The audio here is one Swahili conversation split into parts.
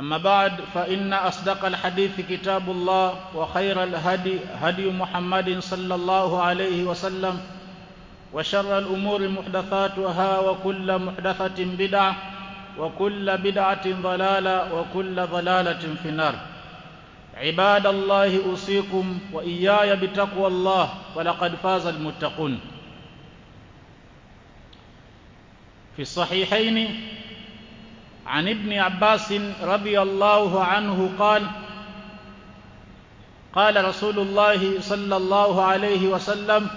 أما بعد فإن أصدق الحديث كتاب الله وخير الهدي هدي محمد صلى الله عليه وسلم وشر الأمور محدثاتها وكل محدثة بدعة وكل بدعة ضلالة وكل ضلالة في النار. عباد الله أوصيكم وإياي بتقوى الله ولقد فاز المتقون. في الصحيحين عن ابن عباس رضي الله عنه قال قال رسول الله صلى الله عليه وسلم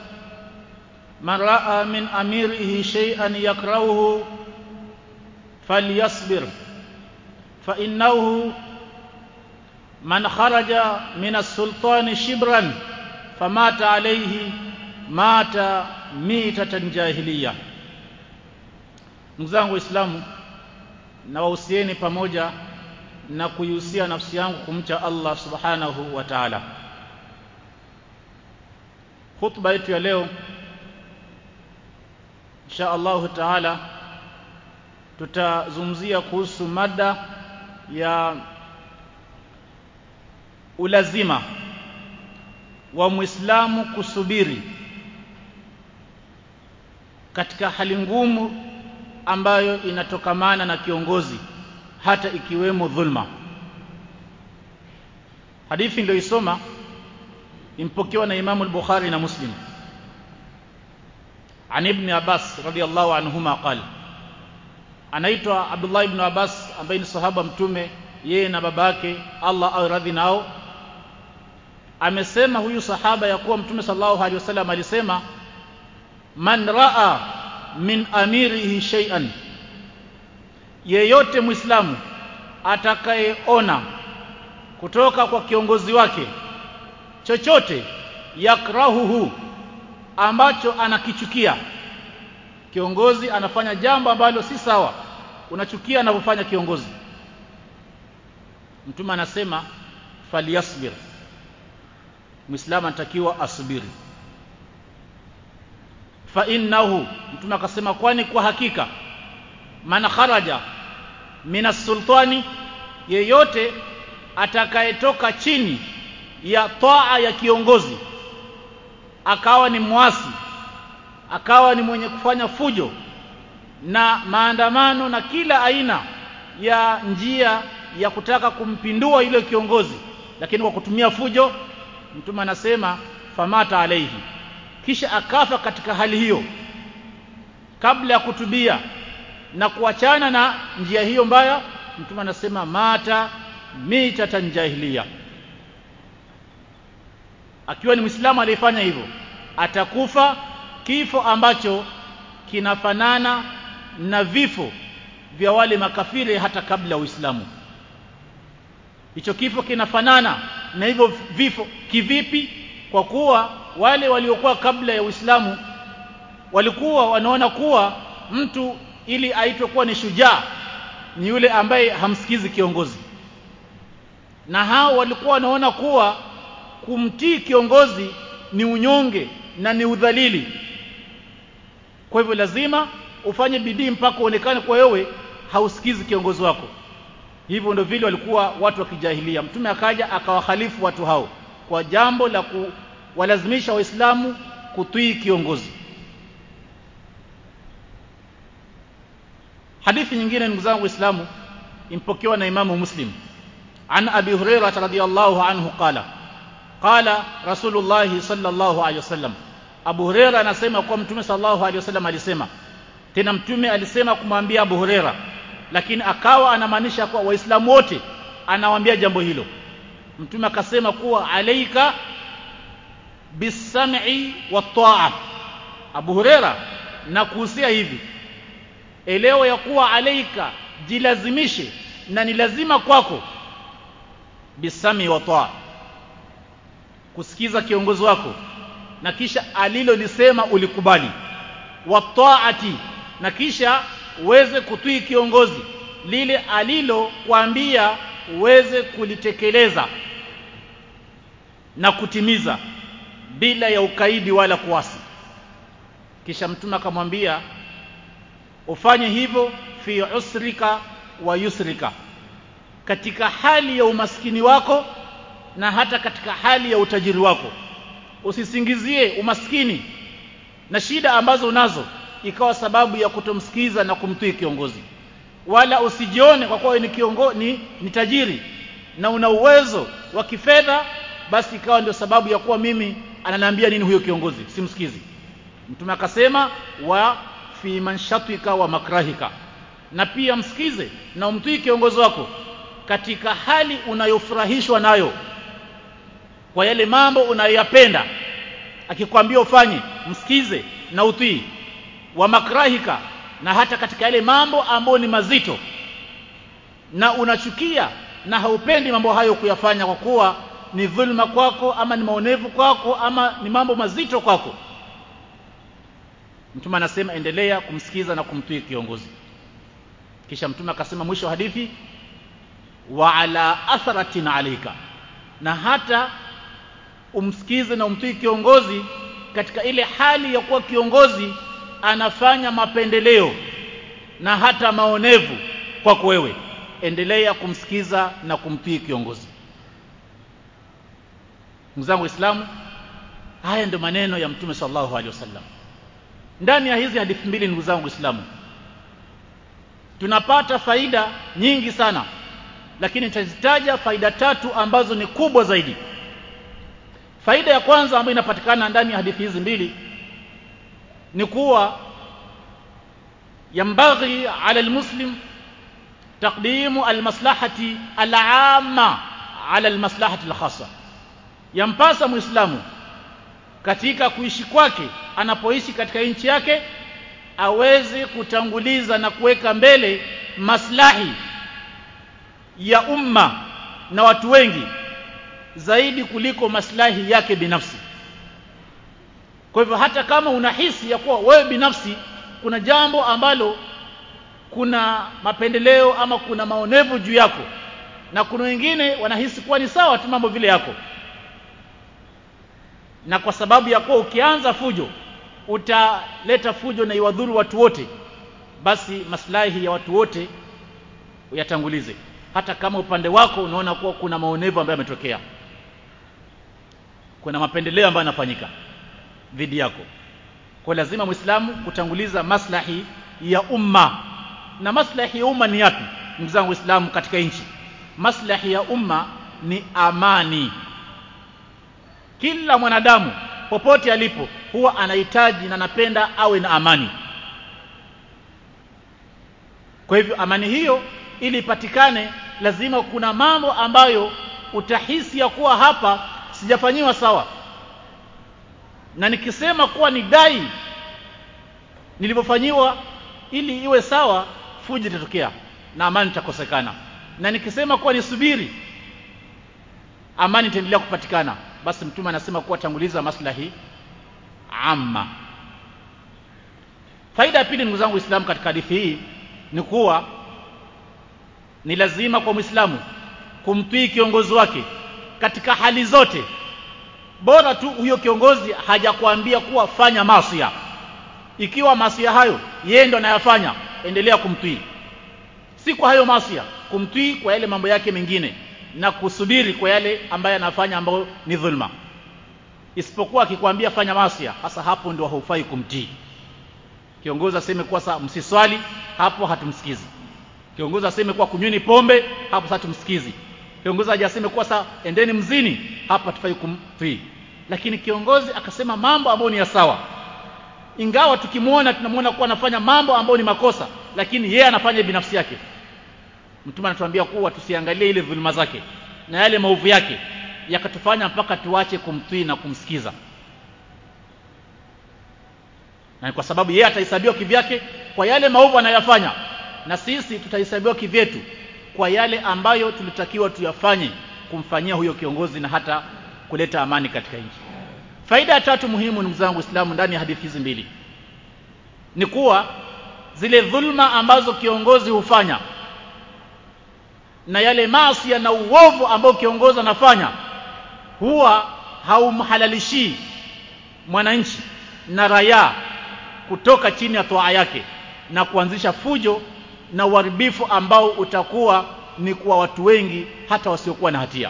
من رأى من أميره شيئا يكرهه فليصبر فإنه من خرج من السلطان شبرا فمات عليه مات ميتة جاهلية. Zangu waislamu na wahusieni pamoja na kuihusia nafsi yangu kumcha Allah subhanahu wa ta'ala. Khutba yetu ya leo insha Allahu ta'ala tutazungumzia kuhusu mada ya ulazima wa Muislamu kusubiri katika hali ngumu ambayo inatokamana na kiongozi hata ikiwemo dhulma. Hadithi niliyoisoma impokewa na imamu al-Bukhari na Muslim. An ibn Abbas radiyallahu anhuma qala anaitwa Abdullah ibn Abbas ambaye ni sahaba mtume yeye na babake Allah awe radhi nao. Amesema huyu sahaba ya kuwa mtume sallallahu alaihi wasallam alisema man raa min amirihi shay'an. Yeyote muislamu atakayeona kutoka kwa kiongozi wake chochote yakrahuhu ambacho anakichukia kiongozi anafanya jambo ambalo si sawa unachukia anavyofanya kiongozi. Mtume anasema falyasbir. Muislamu anatakiwa asubiri fa innahu mtume akasema kwani kwa hakika man kharaja minas sultani yeyote atakayetoka chini ya toa ya kiongozi akawa ni mwasi akawa ni mwenye kufanya fujo na maandamano na kila aina ya njia ya kutaka kumpindua ile kiongozi lakini kwa kutumia fujo mtume anasema famata alaihi kisha akafa katika hali hiyo. Kabla ya kutubia na kuachana na njia hiyo mbaya mtume anasema mata mita tanjahilia akiwa ni Muislamu aliyefanya hivyo atakufa kifo ambacho kinafanana na vifo vya wale makafiri hata kabla Uislamu. Hicho kifo kinafanana na hivyo vifo kivipi? Kwa kuwa wale waliokuwa kabla ya Uislamu walikuwa wanaona kuwa mtu ili aitwe kuwa ni shujaa ni yule ambaye hamsikizi kiongozi. Na hao walikuwa wanaona kuwa kumtii kiongozi ni unyonge na ni udhalili. Kwa hivyo lazima ufanye bidii mpaka uonekane kwa wewe hausikizi kiongozi wako. Hivyo ndio vile walikuwa watu wa kijahilia. Mtume akaja akawahalifu watu hao kwa jambo la kuwalazimisha waislamu kutii kiongozi. Hadithi nyingine ndugu zangu waislamu impokewa na imamu muslim. An abi hurairah radhiyallahu anhu qala qala rasulullah sallallahu alaihi wasallam abu hurairah anasema kwa mtume sallallahu alaihi wasallam alisema tena mtume alisema kumwambia abu hurairah lakini akawa anamaanisha kwa waislamu wote anawaambia jambo hilo. Mtume akasema kuwa alaika bisam'i wa ta'a Abu Huraira na kuhusia hivi. Elewa ya kuwa alaika jilazimishe na ni lazima kwako. Bisami wa taa kusikiza kiongozi wako na kisha alilolisema ulikubali. Wa taati na kisha uweze kutii kiongozi lile alilokuambia uweze kulitekeleza na kutimiza bila ya ukaidi wala kuasi. Kisha mtume akamwambia ufanye hivyo fi usrika wa yusrika katika hali ya umaskini wako na hata katika hali ya utajiri wako. Usisingizie umaskini na shida ambazo unazo ikawa sababu ya kutomsikiza na kumtii kiongozi. Wala usijione kwa kuwa ni kiongozi ni, ni tajiri na una uwezo wa kifedha basi ikawa ndio sababu ya kuwa mimi ananiambia nini huyo kiongozi? Simsikizi. Mtume akasema wa fi manshatika wa makrahika. Na pia msikize na umtii kiongozi wako katika hali unayofurahishwa nayo kwa yale mambo unayoyapenda. Akikwambia ufanye msikize na utii wa makrahika na hata katika yale mambo ambayo ni mazito. Na unachukia na haupendi mambo hayo kuyafanya kwa kuwa ni dhulma kwako ama ni maonevu kwako ama ni mambo mazito kwako? Mtume anasema endelea kumsikiza na kumtii kiongozi. Kisha mtume akasema mwisho wa hadithi wa ala atharatin alika na hata umsikize na umtii kiongozi katika ile hali ya kuwa kiongozi anafanya mapendeleo na hata maonevu kwako wewe. Endelea kumsikiza na kumtii kiongozi ndugu zangu waislamu haya ndio maneno ya mtume sallallahu alaihi wasallam. Ndani ya hizi hadithi mbili ndugu zangu waislamu tunapata faida nyingi sana lakini nitazitaja faida tatu ambazo ni kubwa zaidi. Faida ya kwanza ambayo inapatikana ndani ya hadithi hizi mbili ni kuwa yambaghi ala almuslim taqdimu almaslahati alama ala almaslahati alkhassa yampasa muislamu katika kuishi kwake anapoishi katika nchi yake aweze kutanguliza na kuweka mbele maslahi ya umma na watu wengi zaidi kuliko maslahi yake binafsi. Kwa hivyo hata kama unahisi ya kuwa wewe binafsi kuna jambo ambalo kuna mapendeleo ama kuna maonevu juu yako na kuna wengine wanahisi kuwa ni sawa tu mambo vile yako na kwa sababu ya kuwa ukianza fujo utaleta fujo na iwadhuru watu wote basi maslahi ya watu wote uyatangulize hata kama upande wako unaona kuwa kuna maonevu ambayo yametokea kuna mapendeleo ambayo yanafanyika dhidi yako kwa lazima muislamu kutanguliza maslahi ya umma. Na maslahi ya umma ni yapi ndugu zangu waislamu katika nchi? Maslahi ya umma ni amani kila mwanadamu popote alipo huwa anahitaji na anapenda awe na amani. Kwa hivyo amani hiyo ili ipatikane lazima kuna mambo ambayo utahisi ya kuwa hapa sijafanyiwa sawa. Na nikisema kuwa ni dai nilivyofanyiwa ili iwe sawa fuji itatokea na amani itakosekana. Na nikisema kuwa nisubiri amani itaendelea kupatikana basi mtume anasema kuwa tanguliza maslahi amma. Faida ya pili ndugu zangu waislamu katika hadithi hii ni kuwa ni lazima kwa mwislamu kumtii kiongozi wake katika hali zote. Bora tu huyo kiongozi hajakuambia kuwa fanya masia ikiwa masia hayo yeye ndo anayafanya endelea kumtii. Si kwa hayo masia kumtii kwa yale mambo yake mengine na kusubiri kwa yale ambayo anafanya ambayo ni dhulma. Isipokuwa akikwambia fanya masia hasa hapo ndio haufai kumtii. Kiongozi aseme kuwa sa msiswali hapo hatumsikizi. Kiongozi aseme kuwa kunyweni pombe hapo sasa tumsikizi. Kiongozi ajaseme kuwa sa endeni mzini hapo hatufai kumtii. Lakini kiongozi akasema mambo ambayo ni ya sawa. Ingawa tukimwona tunamwona kuwa anafanya mambo ambayo ni makosa lakini yeye anafanya binafsi yake mtume anatuambia kuwa tusiangalie ile dhuluma zake na yale maovu yake yakatufanya mpaka tuache kumtii na kumsikiza. Na kwa sababu yeye atahesabiwa kivyake kwa yale maovu anayofanya na sisi tutahesabiwa kivyetu kwa yale ambayo tulitakiwa tuyafanye kumfanyia huyo kiongozi na hata kuleta amani katika nchi. Faida ya tatu muhimu ndugu zangu Uislamu ndani ya hadithi hizi mbili ni kuwa zile dhulma ambazo kiongozi hufanya na yale maasi na uovu ambao kiongozi anafanya huwa haumhalalishi mwananchi na raia kutoka chini ya toa yake na kuanzisha fujo na uharibifu ambao utakuwa ni kwa watu wengi hata wasiokuwa na hatia.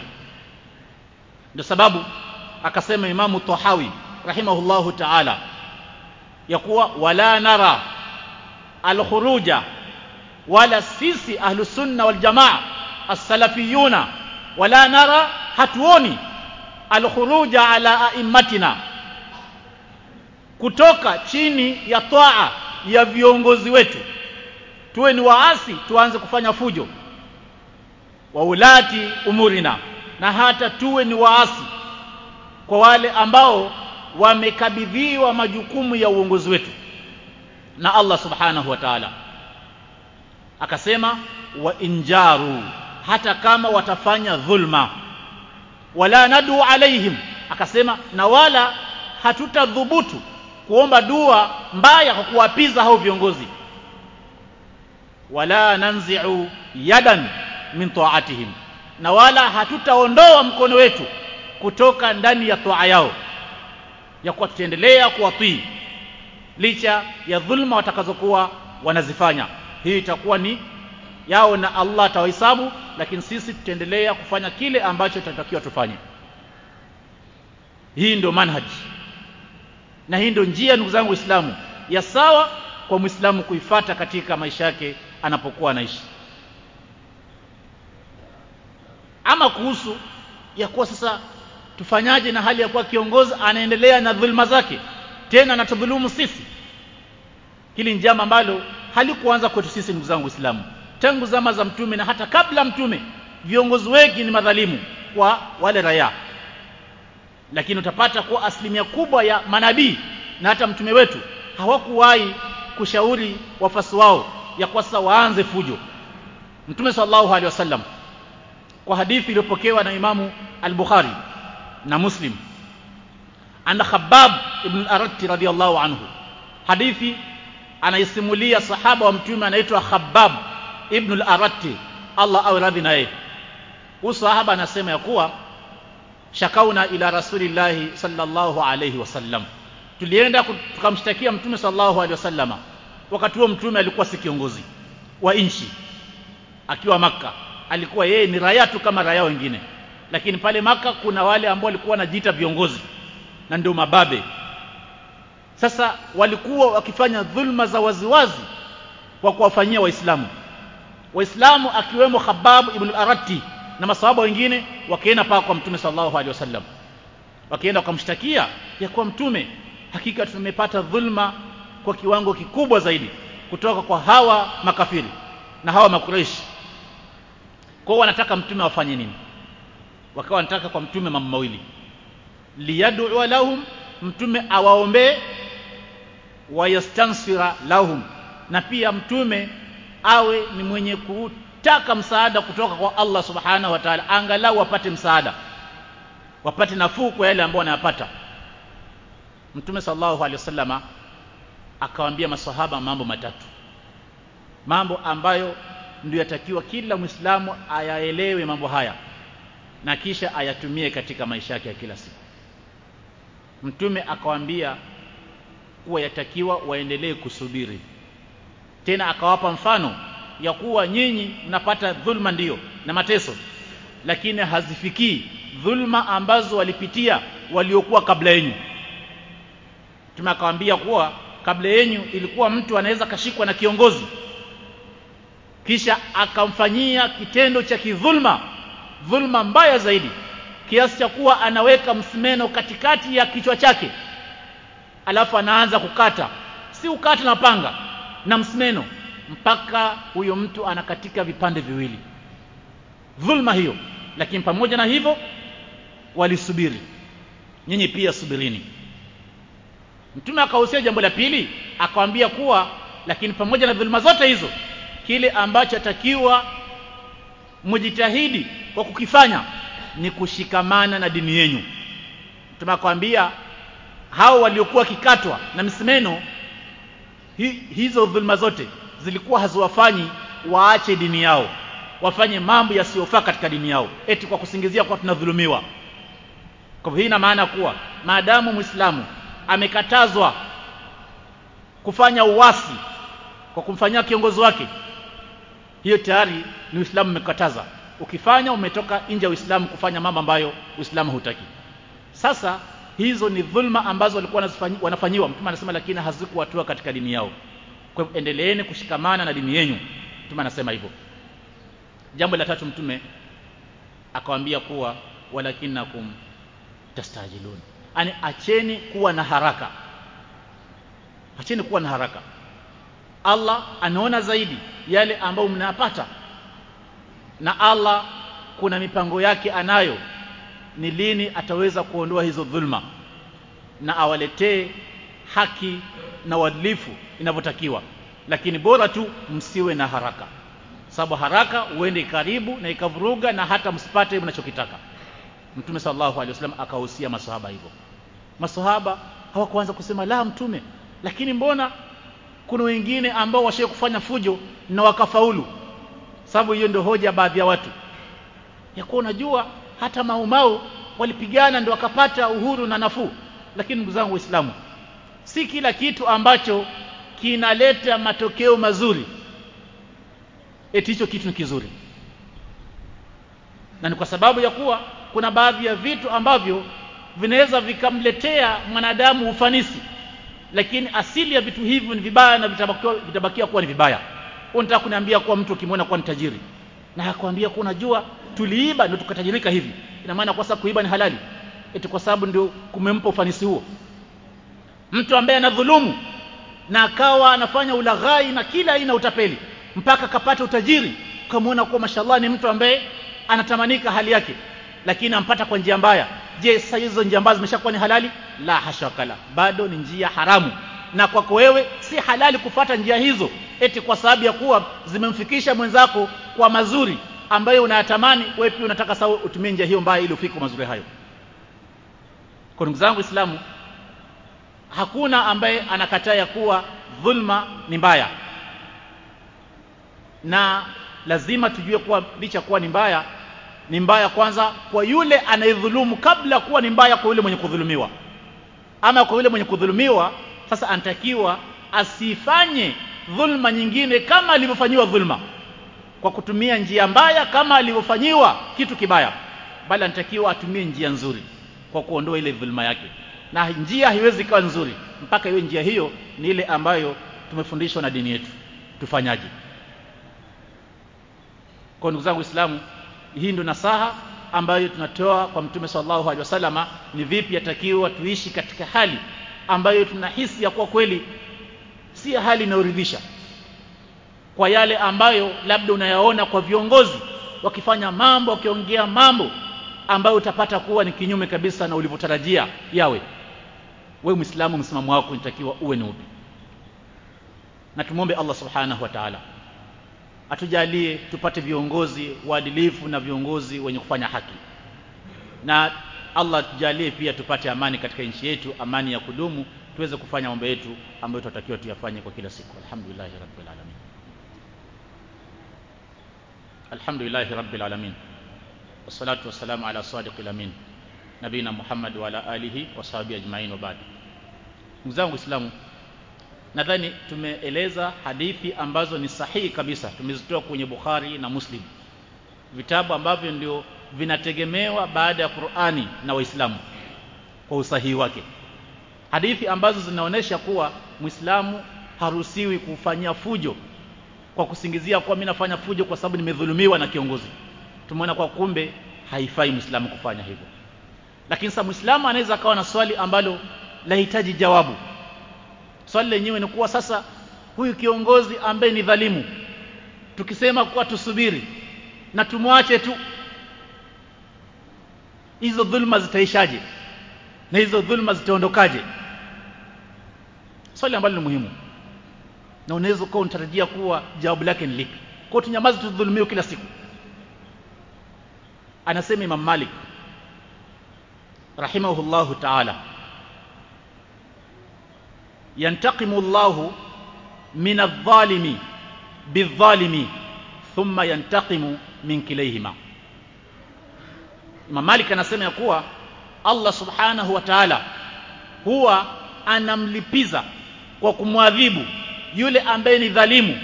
Ndio sababu akasema imamu Tahawi rahimahullahu ta'ala ya kuwa wala nara alkhuruja wala sisi ahlusunna sunna wal jamaa as-salafiyuna wala nara hatuoni. Al-khuruja ala aimmatina. Kutoka chini ya toa ya viongozi wetu. Tuwe ni waasi tuanze kufanya fujo. Wa ulati umurina. Na hata tuwe ni waasi kwa wale ambao wamekabidhiwa majukumu ya uongozi wetu. Na Allah subhanahu wa ta'ala. Akasema wa injaru hata kama watafanya dhulma. Wala nadu alaihim akasema na wala hatutadhubutu kuomba dua mbaya kwa kuwapiza hao viongozi. Wala nanzi'u yadan min ta'atihim na wala hatutaondoa mkono wetu kutoka ndani ya toa yao ya kuwa tutaendelea kuwatii licha ya dhulma watakazokuwa wanazifanya. Hii itakuwa ni yao na Allah atawahesabu lakini sisi tutaendelea kufanya kile ambacho tunatakiwa tufanye. Hii ndio manhaj. Na hii ndio njia ndugu zangu Waislamu ya sawa kwa Muislamu kuifata katika maisha yake anapokuwa anaishi. Ama kuhusu ya kuwa sasa tufanyaje na hali ya kuwa kiongozi anaendelea na dhulma zake tena anatudhulumu sisi. Hili ni jambo ambalo halikuanza kwetu sisi ndugu zangu Waislamu tangu zama za mtume na hata kabla mtume viongozi wengi ni madhalimu kwa wale raia. Lakini utapata kuwa asilimia kubwa ya manabii na hata mtume wetu hawakuwahi kushauri wafasi wao ya kwa sasa waanze fujo. Mtume sallallahu alaihi wasallam kwa hadithi iliyopokewa na imamu al-Bukhari na Muslim ana Khabbab ibn al-Aratti radiyallahu anhu. Hadithi anaisimulia sahaba wa mtume anaitwa Khabbab ibn al-Aratti Allah awe radhi naye huyu sahaba anasema ya kuwa shakauna ila rasulillahi sallallahu alayhi wasallam tulienda tukamshtakia mtume sallallahu alayhi wasallama wakati huo mtume alikuwa si kiongozi wa nchi. Akiwa maka alikuwa yeye ni raia tu kama raia wengine. Lakini pale maka kuna wale ambao walikuwa wanajiita viongozi. Na ndio mababe. Sasa walikuwa wakifanya dhulma za waziwazi kwa kuwafanyia waislamu waislamu akiwemo Khabbab ibn al-Aratti na masahaba wengine wakaenda paka kwa mtume sallallahu alaihi wasallam. Wakaenda wakamshtakia ya kuwa mtume hakika tumepata dhulma kwa kiwango kikubwa zaidi kutoka kwa hawa makafiri na hawa makureishi kwao wanataka mtume wafanye nini? Wakawa wanataka kwa mtume mambo mawili. Liyad'u lahum mtume awaombee wayastansira lahum. Na pia mtume awe ni mwenye kutaka msaada kutoka kwa Allah subhanahu wa ta'ala angalau wapate msaada wapate nafuu kwa yale ambayo wanayapata. Mtume sallallahu alaihi wasallama akawaambia maswahaba mambo matatu. Mambo ambayo ndio yatakiwa kila Muislamu ayaelewe mambo haya na kisha ayatumie katika maisha yake ya kila siku. Mtume akawaambia kuwa yatakiwa waendelee kusubiri tena akawapa mfano ya kuwa nyinyi mnapata dhulma ndiyo na mateso lakini hazifikii dhulma ambazo walipitia waliokuwa kabla yenu. Mtume akawaambia kuwa kabla yenu ilikuwa mtu anaweza kashikwa na kiongozi kisha akamfanyia kitendo cha kidhulma dhulma mbaya zaidi kiasi cha kuwa anaweka msimeno katikati ya kichwa chake alafu anaanza kukata si ukata na panga na msimeno mpaka huyo mtu anakatika vipande viwili. Dhulma hiyo. Lakini pamoja na hivyo walisubiri. Nyinyi pia subirini. Mtume akahusia jambo la pili akawambia kuwa lakini pamoja na dhulma zote hizo kile ambacho atakiwa mujitahidi kwa kukifanya ni kushikamana na dini yenyu mtume akwambia hao waliokuwa wakikatwa na msimeno hizo dhulma zote zilikuwa haziwafanyi waache dini yao wafanye mambo yasiyofaa katika dini yao eti kwa kusingizia kwa tunadhulumiwa. Kwa hivyo hii ina maana kuwa maadamu muislamu amekatazwa kufanya uwasi kwa kumfanyia kiongozi wake hiyo tayari ni Uislamu umekataza. Ukifanya umetoka nje ya Uislamu kufanya mambo ambayo Uislamu hutaki sasa hizo ni dhulma ambazo walikuwa wanafanyiwa. Mtume anasema lakini hazikuwatua katika dini yao. Kwa hivyo endeleeni kushikamana na dini yenu. Mtume anasema hivyo. Jambo la tatu mtume akawaambia kuwa walakinakum tastajilun. Yani acheni kuwa na haraka. Acheni kuwa na haraka. Allah anaona zaidi yale ambayo mnayapata. Na Allah kuna mipango yake anayo ni lini ataweza kuondoa hizo dhulma na awaletee haki na uadilifu inavyotakiwa. Lakini bora tu msiwe na haraka sababu haraka uende karibu na ikavuruga na hata msipate mnachokitaka. Mtume sallallahu alaihi wasallam akahusia masahaba hivyo. Masahaba hawakuanza kusema la mtume lakini mbona kuna wengine ambao washaye kufanya fujo na wakafaulu? Sababu hiyo ndio hoja baadhi ya watu. Ya kuwa unajua hata maumau walipigana ndio wakapata uhuru na nafuu. Lakini ndugu zangu waislamu si kila kitu ambacho kinaleta matokeo mazuri eti hicho kitu ni kizuri. Na ni kwa sababu ya kuwa kuna baadhi ya vitu ambavyo vinaweza vikamletea mwanadamu ufanisi lakini asili ya vitu hivyo ni vibaya na vitabakia, kuwa ni vibaya. Unataka kuniambia kuwa mtu ukimwona kuwa ni tajiri na akwambia kuwa unajua tuliiba ndio tukatajirika hivi. Ina maana kwa sababu kuiba ni halali. Eti kwa sababu ndio kumempa ufanisi huo. Mtu ambaye anadhulumu na akawa anafanya ulaghai na kila aina utapeli mpaka akapata utajiri ukamwona kuwa mashallah ni mtu ambaye anatamanika hali yake lakini ampata kwa njia mbaya. Je sasa hizo njia ambazo zimeshakuwa ni halali? La hashakala bado ni njia haramu na kwako wewe si halali kufata njia hizo. Eti kwa sababu ya kuwa zimemfikisha mwenzako kwa mazuri ambayo unayatamani wewe pia unataka sawa utumie njia hiyo mbaya ili ufike mazuri hayo. Kwa ndugu zangu Uislamu hakuna ambaye anakataa ya kuwa dhulma ni mbaya. Na lazima tujue kuwa licha kuwa ni mbaya ni mbaya kwanza kwa yule anayedhulumu kabla kuwa ni mbaya kwa yule mwenye kudhulumiwa. Ama kwa yule mwenye kudhulumiwa sasa anatakiwa asifanye dhulma nyingine kama alivyofanyiwa dhulma. Kwa kutumia njia mbaya kama alivyofanyiwa kitu kibaya. Bali anatakiwa atumie njia nzuri kwa kuondoa ile dhulma yake. Na njia haiwezi kuwa nzuri. Mpaka iwe njia hiyo ni ile ambayo tumefundishwa na dini yetu. Tufanyaje? Kwa ndugu zangu Waislamu hii ndio nasaha ambayo tunatoa kwa mtume sallallahu alaihi wasallama ni vipi atakiwa tuishi katika hali ambayo tunahisi ya kwa kweli si hali inayoridhisha. Kwa yale ambayo labda unayaona kwa viongozi wakifanya mambo wakiongea mambo ambayo utapata kuwa ni kinyume kabisa na ulivyotarajia yawe. Wewe muislamu msimamo wako unatakiwa uwe ni upi? Na tumwombe Allah subhanahu wa ta'ala atujalie tupate viongozi waadilifu na viongozi wenye kufanya haki. Na Allah tujalie pia tupate amani katika nchi yetu amani ya kudumu tuweze kufanya mambo yetu ambayo tunatakiwa tuyafanye kwa kila siku. Alhamdulillahi rabbil alamin. Alhamdulillahi rabbil alamin. Wassalatu wassalamu ala sadiqil amin. Nabina muhammad wa ala alihi wa sahbihi ajma'in wa ba'd. Ndugu zangu waislamu nadhani tumeeleza hadithi ambazo ni sahihi kabisa. Tumezitoa kwenye Bukhari na Muslim. Vitabu ambavyo ndio vinategemewa baada ya Qur'ani na Waislamu kwa usahihi wake. Hadithi ambazo zinaonesha kuwa Muislamu haruhusiwi kufanyia fujo kwa kusingizia kuwa mimi nafanya fujo kwa sababu nimedhulumiwa na kiongozi. Tumeona kwa kumbe haifai Muislamu kufanya hivyo. Lakini sasa Muislamu anaweza akawa na swali ambalo lahitaji jawabu. Swali lenyewe ni kuwa sasa huyu kiongozi ambaye ni dhalimu tukisema kuwa tusubiri na tumwache tu hizo dhulma zitaishaje? Na hizo dhulma zitaondokaje? Swali ambalo ni muhimu. Na unaweza kuwa unatarajia kuwa jawabu lake ni lipi. Kwa tunyamaze tudhulumiwe kila siku. Anasema Imam Malik rahimahullahu ta'ala yantaqimu Allahu min adh-dhalimi bidh-dhalimi thumma yantaqimu min kilayhima Imam Malik anasema ya kuwa Allah subhanahu wa ta'ala huwa anamlipiza kwa kumwadhibu yule ambaye ni dhalimu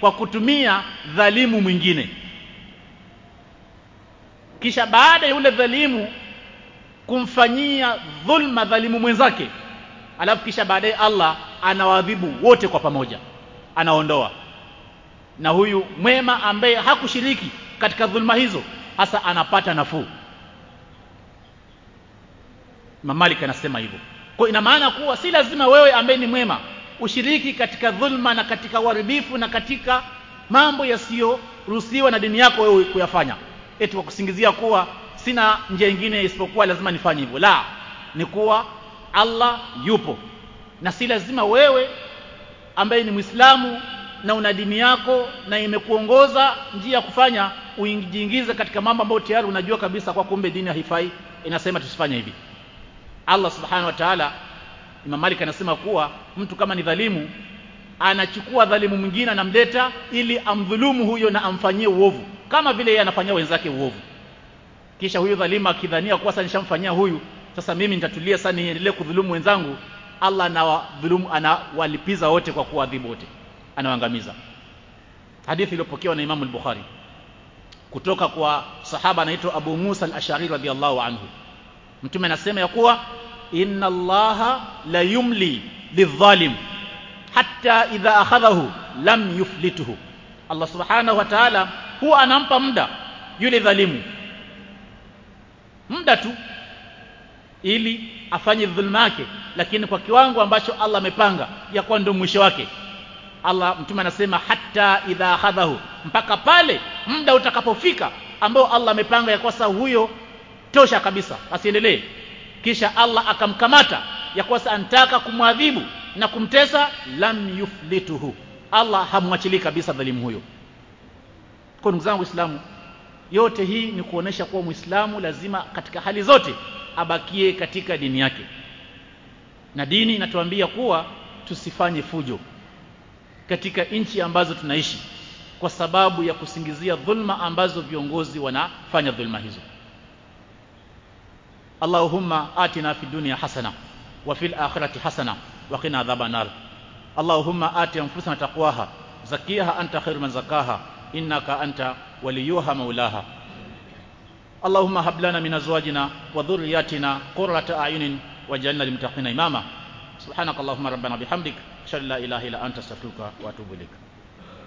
kwa kutumia dhalimu mwingine. Kisha baada ya yule dhalimu kumfanyia dhulma dhalimu mwenzake alafu kisha baadaye Allah anawaadhibu wote kwa pamoja anaondoa. Na huyu mwema ambaye hakushiriki katika dhulma hizo hasa anapata nafuu Imam Malik anasema hivyo. Kwa ina maana kuwa si lazima wewe ambaye ni mwema ushiriki katika dhulma na katika uharibifu na katika mambo yasiyoruhusiwa na dini yako wewe kuyafanya. Eti kwa kusingizia kuwa sina njia nyingine isipokuwa lazima nifanye hivyo. La ni kuwa Allah yupo. Na si lazima wewe ambaye ni Muislamu na una dini yako na imekuongoza njia ya kufanya uingiingize katika mambo ambayo tayari unajua kabisa kwa kumbe dini haifai inasema tusifanye hivi Allah subhanahu wa ta'ala Imam Malik anasema kuwa mtu kama ni dhalimu anachukua dhalimu mwingine anamleta ili amdhulumu huyo na amfanyie uovu kama vile yeye anafanyia wenzake uovu. Kisha huyo dhalimu akidhania kuwa sasa nishamfanyia huyu sasa mimi nitatulia sana niendelee kudhulumu wenzangu Allah anawadhulumu anawalipiza wote kwa kuadhibu wote. Anawaangamiza. Hadithi iliyopokewa na Imam al-Bukhari kutoka kwa sahaba anaitwa Abu Musa al-Ash'ari radhiyallahu anhu mtume anasema ya kuwa inna allaha la yumli lidhalim hatta idha akhadhahu lam yuflituhu. Allah subhanahu wa ta'ala huwa anampa muda yule dhalimu. Muda tu ili afanye dhulma yake lakini kwa kiwango ambacho Allah amepanga ya kuwa ndio mwisho wake. Allah mtume anasema hatta idha akhadhahu mpaka pale muda utakapofika ambao Allah amepanga ya kwasa huyo tosha kabisa asiendelee. Kisha Allah akamkamata ya kwasa antaka kumwadhibu na kumtesa lam yuflituhu. Allah hamwachilii kabisa dhalimu huyo. Kwa ndugu zangu Waislamu yote hii ni kuonesha kuwa Muislamu lazima katika hali zote abakie katika dini yake. Na dini inatuambia kuwa tusifanye fujo katika nchi ambazo tunaishi kwa sababu ya kusingizia dhulma ambazo viongozi wanafanya dhulma hizo اللهم آتنا في الدنيا حسنة وفي الآخرة حسنة وقنا عذاب النار. اللهم آت أنفسنا تقواها زكيها أنت خير من زكاها إنك أنت وليها مولاها. اللهم هب لنا من أزواجنا وذرياتنا قرة أعين واجعلنا للمتقين إماما. سبحانك اللهم ربنا بحمدك أشهد أن لا إله إلا أنت أستغفرك وأتوب إليك.